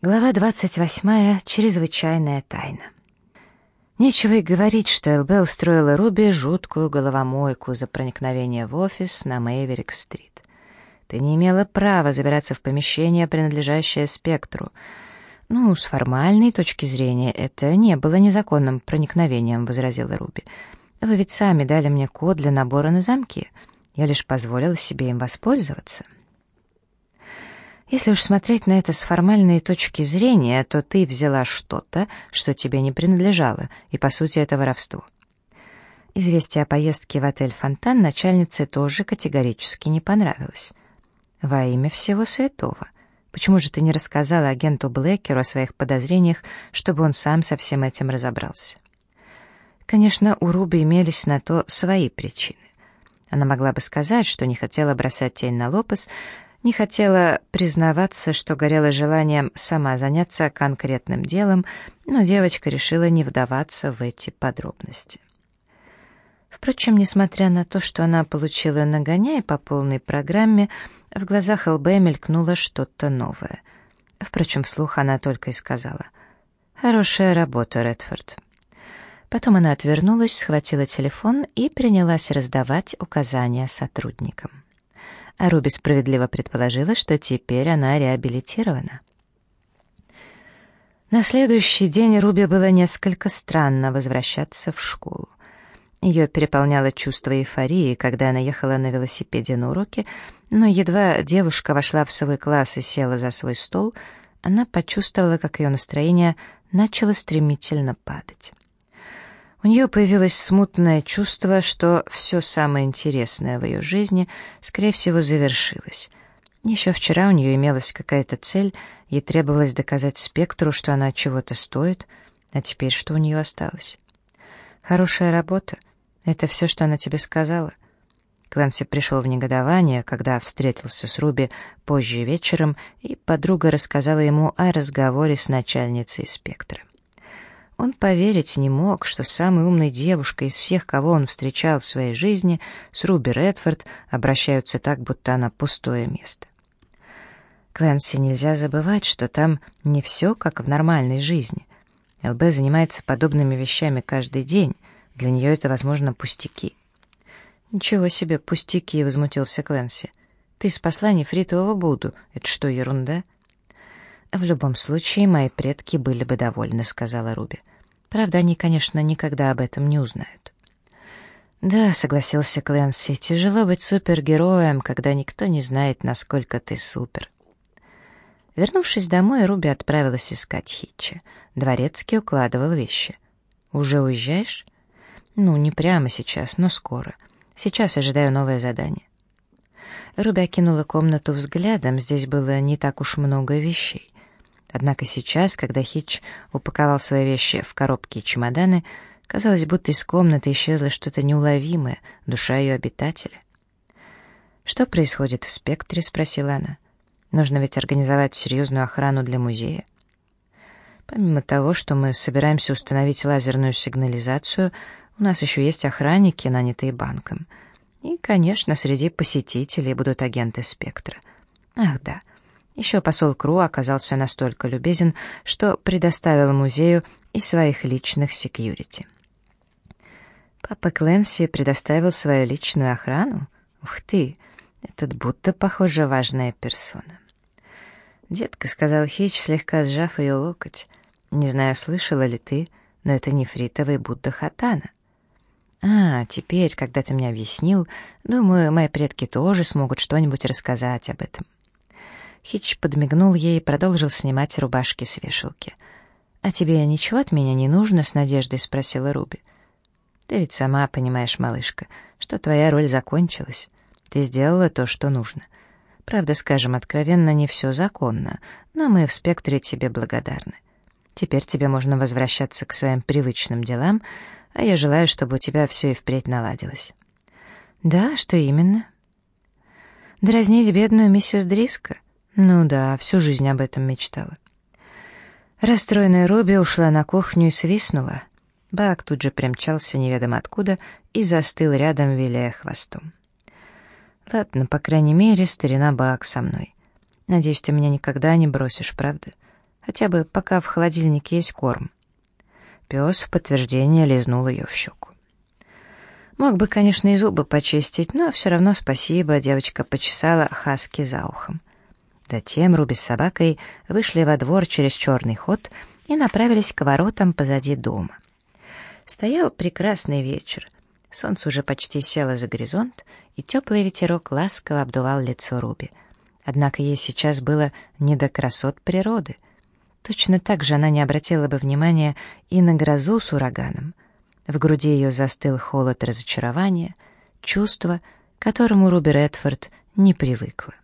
Глава 28. Чрезвычайная тайна. Нечего и говорить, что ЛБ устроила Руби жуткую головомойку за проникновение в офис на Мейверик-стрит. Ты не имела права забираться в помещение, принадлежащее спектру. Ну, с формальной точки зрения, это не было незаконным проникновением, возразила Руби. Вы ведь сами дали мне код для набора на замки. Я лишь позволила себе им воспользоваться. — если уж смотреть на это с формальной точки зрения, то ты взяла что-то, что тебе не принадлежало, и, по сути, это воровство. Известие о поездке в отель «Фонтан» начальнице тоже категорически не понравилось. Во имя всего святого. Почему же ты не рассказала агенту Блэкеру о своих подозрениях, чтобы он сам со всем этим разобрался? Конечно, у Руби имелись на то свои причины. Она могла бы сказать, что не хотела бросать тень на Лопес, не хотела признаваться, что горела желанием сама заняться конкретным делом, но девочка решила не вдаваться в эти подробности. Впрочем, несмотря на то, что она получила нагоняй по полной программе, в глазах ЛБ мелькнуло что-то новое. Впрочем, вслух она только и сказала «Хорошая работа, Редфорд». Потом она отвернулась, схватила телефон и принялась раздавать указания сотрудникам а Руби справедливо предположила, что теперь она реабилитирована. На следующий день Руби было несколько странно возвращаться в школу. Ее переполняло чувство эйфории, когда она ехала на велосипеде на уроки, но едва девушка вошла в свой класс и села за свой стол, она почувствовала, как ее настроение начало стремительно падать. У нее появилось смутное чувство, что все самое интересное в ее жизни, скорее всего, завершилось. Еще вчера у нее имелась какая-то цель, ей требовалось доказать спектру, что она чего-то стоит, а теперь что у нее осталось? Хорошая работа — это все, что она тебе сказала. Кленси пришел в негодование, когда встретился с Руби позже вечером, и подруга рассказала ему о разговоре с начальницей спектра. Он поверить не мог, что самой умной девушкой из всех, кого он встречал в своей жизни, с Руби Редфорд, обращаются так, будто она пустое место. Клэнси нельзя забывать, что там не все как в нормальной жизни. ЛБ занимается подобными вещами каждый день, для нее это, возможно, пустяки. «Ничего себе, пустяки!» — возмутился Клэнси. «Ты спасла нефритового Будду. Это что, ерунда?» «В любом случае, мои предки были бы довольны», — сказала Руби. «Правда, они, конечно, никогда об этом не узнают». «Да», — согласился Клэнси, — «тяжело быть супергероем, когда никто не знает, насколько ты супер». Вернувшись домой, Руби отправилась искать Хитча. Дворецкий укладывал вещи. «Уже уезжаешь?» «Ну, не прямо сейчас, но скоро. Сейчас ожидаю новое задание». Руби окинула комнату взглядом, здесь было не так уж много вещей. Однако сейчас, когда Хитч упаковал свои вещи в коробки и чемоданы, казалось, будто из комнаты исчезло что-то неуловимое, душа ее обитателя. «Что происходит в спектре?» — спросила она. «Нужно ведь организовать серьезную охрану для музея». Помимо того, что мы собираемся установить лазерную сигнализацию, у нас еще есть охранники, нанятые банком. И, конечно, среди посетителей будут агенты спектра. Ах да, еще посол Кру оказался настолько любезен, что предоставил музею и своих личных секьюрити. Папа Кленси предоставил свою личную охрану? Ух ты, этот будто, похоже, важная персона. «Детка», — сказал Хич, слегка сжав ее локоть, — «не знаю, слышала ли ты, но это нефритовый Будда Хатана». «А, теперь, когда ты мне объяснил, думаю, мои предки тоже смогут что-нибудь рассказать об этом». Хич подмигнул ей и продолжил снимать рубашки с вешалки. «А тебе ничего от меня не нужно?» — с надеждой спросила Руби. «Ты ведь сама понимаешь, малышка, что твоя роль закончилась. Ты сделала то, что нужно. Правда, скажем откровенно, не все законно, но мы в спектре тебе благодарны. Теперь тебе можно возвращаться к своим привычным делам, а я желаю, чтобы у тебя все и впредь наладилось». «Да, что именно?» «Дразнить бедную миссис Дриско?» Ну да, всю жизнь об этом мечтала. Расстроенная Робби ушла на кухню и свистнула. Бак тут же примчался неведомо откуда и застыл рядом, виляя хвостом. Ладно, по крайней мере, старина Бак со мной. Надеюсь, ты меня никогда не бросишь, правда? хотя бы пока в холодильнике есть корм. Пес в подтверждение лизнул ее в щеку. Мог бы, конечно, и зубы почистить, но все равно спасибо, девочка почесала Хаски за ухом. Затем Руби с собакой вышли во двор через черный ход и направились к воротам позади дома. Стоял прекрасный вечер. Солнце уже почти село за горизонт, и теплый ветерок ласково обдувал лицо Руби. Однако ей сейчас было не до красот природы. Точно так же она не обратила бы внимания и на грозу с ураганом. В груди ее застыл холод разочарования, чувство, к которому Руби Редфорд не привыкла.